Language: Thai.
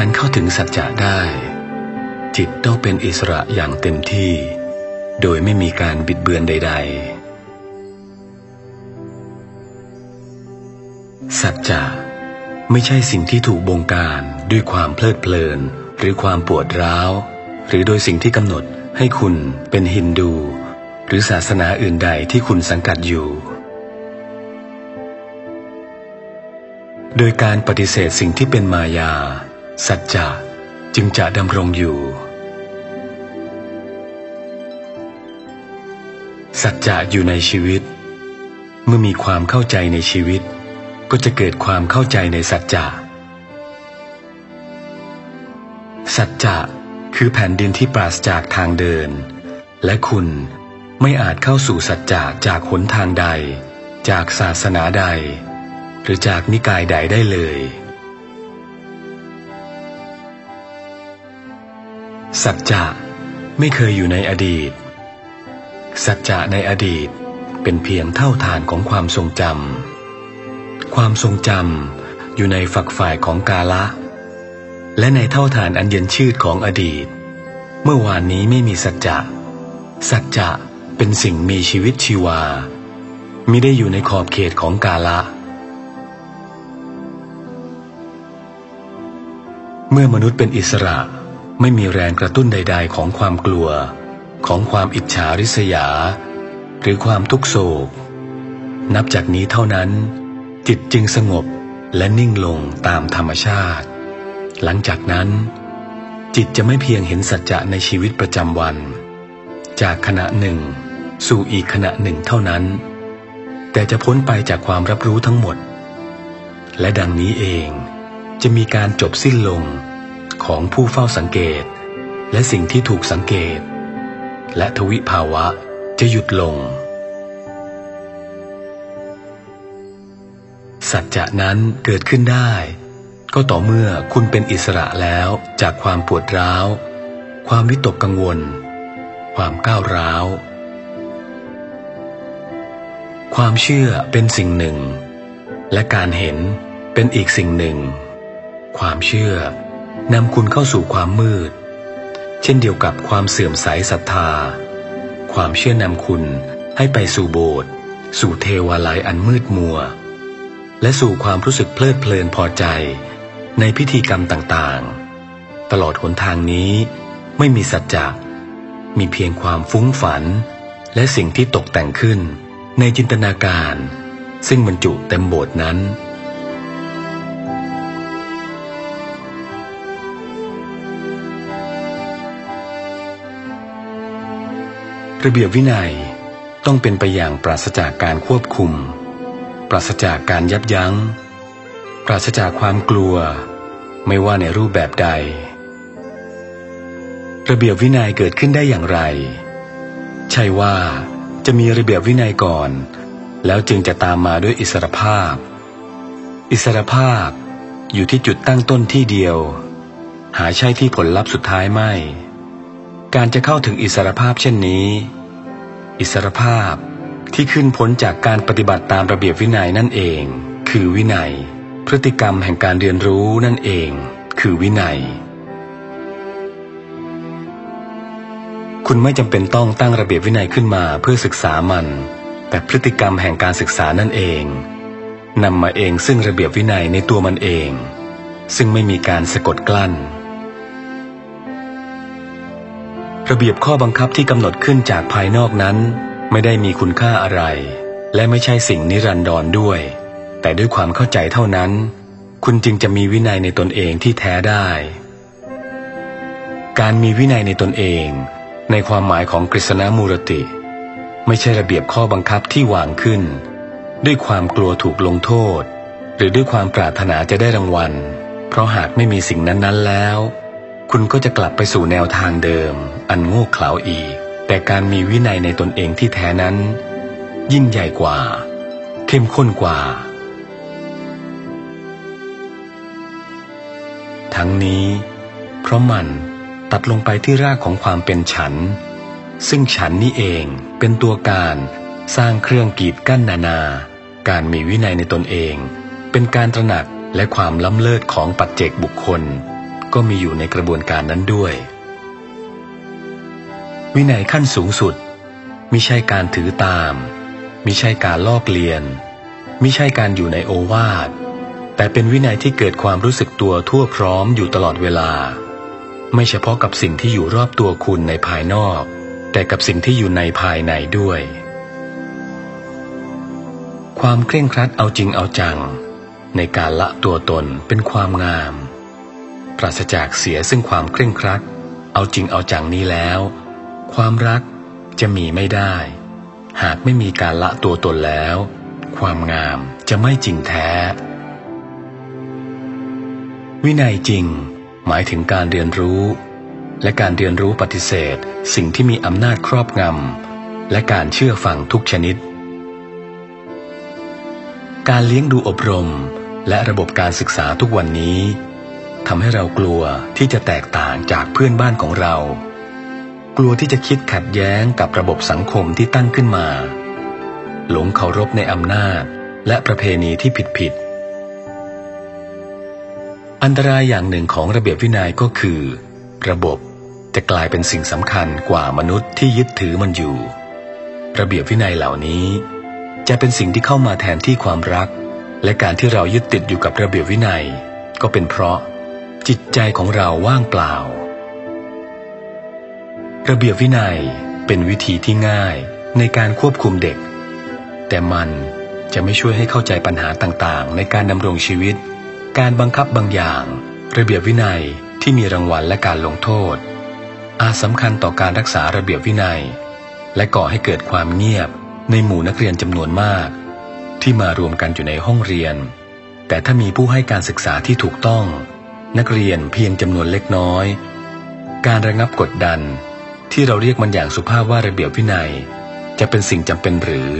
การเข้าถึงสัจจะได้ จิตต้องเป็นอิสระอย่างเต็มที่ โดยไม่มีการบิดเบือนใด ๆ สัจจะไม่ใช่สิ่งที่ถูกบงการด้วยความเพลิดเพลิน หรือความปวดร้าว หรือโดยสิ่งที่กำหนดให้คุณเป็นฮินดู หรือศาสนาอื่นใดที่คุณสังกัดอยู่ โดยการปฏิเสธสิ่งที่เป็นมายา สัจจะจึงจะดำรงอยู่ สัจจะอยู่ในชีวิต เมื่อมีความเข้าใจในชีวิต ก็จะเกิดความเข้าใจในสัจจะสัจจะคือแผ่นดินที่ปราศจากทางเดิน และคุณไม่อาจเข้าสู่สัจจะจากหนทางใด จากศาสนาใด หรือจากนิกายใดได้เลย สัจจะไม่เคยอยู่ในอดีต สัจจะในอดีตเป็นเพียงเท่าฐานของความทรงจำ ความทรงจำอยู่ในฝักฝ่ายของกาละ และในเท่าฐานอันเย็นชืดของอดีต เมื่อวานนี้ไม่มีสัจจะ สัจจะเป็นสิ่งมีชีวิตชีวามิได้อยู่ในขอบเขตของกาละ เมื่อมนุษย์เป็นอิสระ ไม่มีแรงกระตุ้นใด ๆ ของความกลัว ของความอิจฉาริษยา หรือความทุกโศก นับจากนี้เท่านั้น จิตจึงสงบและนิ่งลงตามธรรมชาติ หลังจากนั้น จิตจะไม่เพียงเห็นสัจจะในชีวิตประจำวัน จากขณะหนึ่ง สู่อีกขณะหนึ่งเท่านั้น แต่จะพ้นไปจากความรับรู้ทั้งหมด และดังนี้เองจะมีการจบสิ้นลง ของผู้เฝ้าสังเกต และสิ่งที่ถูกสังเกต และทวิภาวะจะหยุดลง สัจจะนั้นเกิดขึ้นได้ ก็ต่อเมื่อคุณเป็นอิสระแล้วจากความปวดร้าว ความวิตกกังวล ความก้าวร้าวความเชื่อเป็นสิ่งหนึ่ง และการเห็นเป็นอีกสิ่งหนึ่ง ความเชื่อ นำคุณเข้าสู่ความมืด เช่นเดียวกับความเสื่อมใสศรัทธา ความเชื่อนำคุณให้ไปสู่โบสถ์สู่เทวาลัยอันมืดมัว และสู่ความรู้สึกเพลิดเพลินพอใจ ในพิธีกรรมต่างๆ ตลอดหนทางนี้ไม่มีสัจจะมีเพียงความฟุ้งฝัน และสิ่งที่ตกแต่งขึ้นในจินตนาการ ซึ่งบรรจุเต็มโบสถ์นั้น ระเบียบวินัยต้องเป็นไปอย่างปราศจากการควบคุม ปราศจากการยับยัง้ง ปราศจากความกลัว ไม่ว่าในรูปแบบใด ระเบียบวินัยเกิดขึ้นได้อย่างไร ใช่ว่าจะมีระเบียบวินัยก่อน แล้วจึงจะตามมาด้วยอิสรภาพ อิสรภาพอยู่ที่จุดตั้งต้นที่เดียว หาใช่ที่ผลลัพธ์สุดท้ายไม่ การจะเข้าถึงอิสรภาพเช่นนี้ อิสรภาพที่ขึ้นพ้นจากการปฏิบัติตามระเบียบวินัยนั่นเอง คือวินัย พฤติกรรมแห่งการเรียนรู้นั่นเอง คือวินัย คุณไม่จำเป็นต้องตั้งระเบียบวินัยขึ้นมาเพื่อศึกษามัน แต่พฤติกรรมแห่งการศึกษานั่นเองนำมาเองซึ่งระเบียบวินัยในตัวมันเอง ซึ่งไม่มีการสะกดกลั้น ระเบียบข้อบังคับที่กำหนดขึ้นจากภายนอกนั้น ไม่ได้มีคุณค่าอะไร และไม่ใช่สิ่งนิรันดรด้วย แต่ด้วยความเข้าใจเท่านั้น คุณจึงจะมีวินัยในตนเองที่แท้ได้ การมีวินัยในตนเอง ในความหมายของกฤษณมูรติ ไม่ใช่ระเบียบข้อบังคับที่วางขึ้น ด้วยความกลัวถูกลงโทษ หรือด้วยความปรารถนาจะได้รางวัล เพราะหากไม่มีสิ่งนั้นๆแล้ว คุณก็จะกลับไปสู่แนวทางเดิม อันโง่เขลาอีก แต่การมีวินัยในตนเองที่แท้นั้น ยิ่งใหญ่กว่า เข้มข้นกว่า ทั้งนี้ เพราะมันตัดลงไปที่รากของความเป็นฉัน ซึ่งฉันนี่เองเป็นตัวการสร้างเครื่องกีดกั้นนานา การมีวินัยในตนเอง เป็นการตระหนักและความล้ำเลิศของปัจเจกบุคคล ก็มีอยู่ในกระบวนการนั้นด้วย วินัยขั้นสูงสุดมิใช่การถือตามมิใช่การลอกเลียนมิใช่การอยู่ในโอวาทแต่เป็นวินัยที่เกิดความรู้สึกตัวทั่วพร้อมอยู่ตลอดเวลา ไม่เฉพาะกับสิ่งที่อยู่รอบตัวคุณในภายนอก แต่กับสิ่งที่อยู่ในภายในด้วย ความเคร่งครัดเอาจริงเอาจัง ในการละตัวตนเป็นความงาม ปราศจากเสียซึ่งความเคร่งครัด เอาจริงเอาจังนี้แล้ว ความรักจะมีไม่ได้ หากไม่มีการละตัวตนแล้ว ความงามจะไม่จริงแท้ วินัยจริง หมายถึงการเรียนรู้ และการเรียนรู้ปฏิเสธ สิ่งที่มีอำนาจครอบงำและการเชื่อฟังทุกชนิด การเลี้ยงดูอบรมและระบบการศึกษาทุกวันนี้ทำให้เรากลัวที่จะแตกต่างจากเพื่อนบ้านของเรา กลัวที่จะคิดขัดแย้งกับระบบสังคมที่ตั้งขึ้นมา หลงเคารพในอำนาจและประเพณีที่ผิดผิด อันตรายอย่างหนึ่งของระเบียบวินัยก็คือ ระบบจะกลายเป็นสิ่งสำคัญกว่ามนุษย์ที่ยึดถือมันอยู่ ระเบียบวินัยเหล่านี้ จะเป็นสิ่งที่เข้ามาแทนที่ความรัก และการที่เรายึดติดอยู่กับระเบียบวินัย ก็เป็นเพราะจิตใจของเราว่างเปล่า ระเบียบวินัยเป็นวิธีที่ง่ายในการควบคุมเด็ก แต่มันจะไม่ช่วยให้เข้าใจปัญหาต่างๆ ในการดำรงชีวิต การบังคับบางอย่าง ระเบียบวินัยที่มีรางวัลและการลงโทษ อาจสำคัญต่อการรักษาระเบียบวินัย และก่อให้เกิดความเงียบในหมู่นักเรียนจำนวนมาก ที่มารวมกันอยู่ในห้องเรียน แต่ถ้ามีผู้ให้การศึกษาที่ถูกต้อง นักเรียนเพียงจำนวนเล็กน้อย การระงับกดดัน ที่เราเรียกมันอย่างสุภาพว่าระเบียบวินัย จะเป็นสิ่งจำเป็นหรือ